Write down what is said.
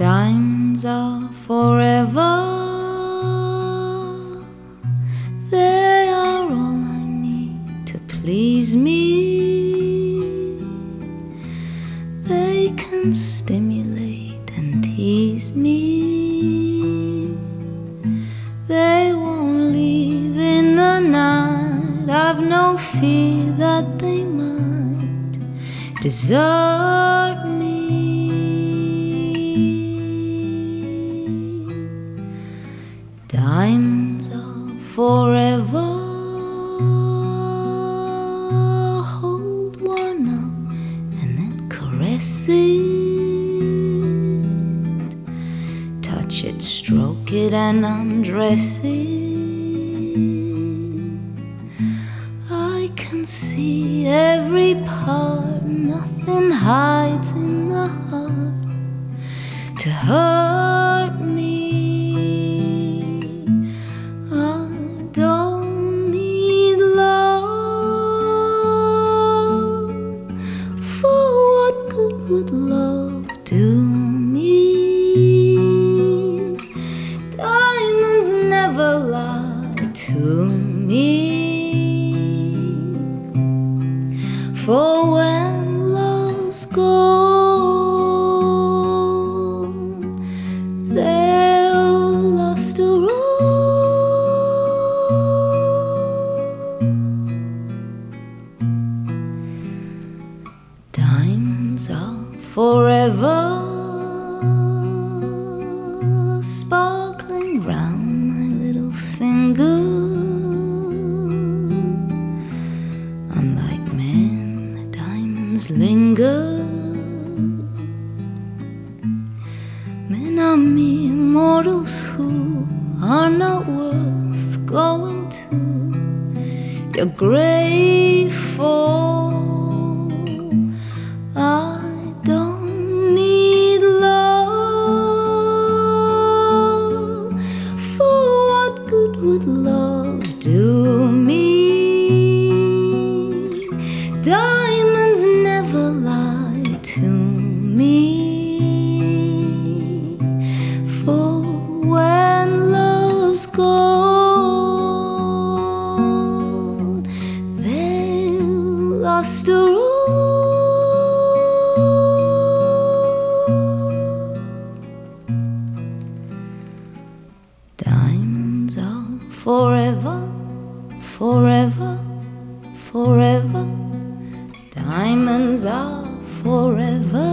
Diamonds are forever. They are all I need to please me. They can stimulate and tease me. They won't leave in the night. I've no fear that they might desert me. Diamonds are forever. Hold one up and then caress it. Touch it, stroke it, and undress it. I can see every part, nothing hides in the heart to hurt do me? Diamonds never lie to me. For when love's gone, they'll last a Diamonds are forever sparkling round my little finger. Unlike men, the diamonds linger. Men are mere mortals who are not worth going to your grave do me? Diamonds never lie to me. For when love's gone, they'll lost a Diamonds are forever, forever, forever. Diamonds are forever.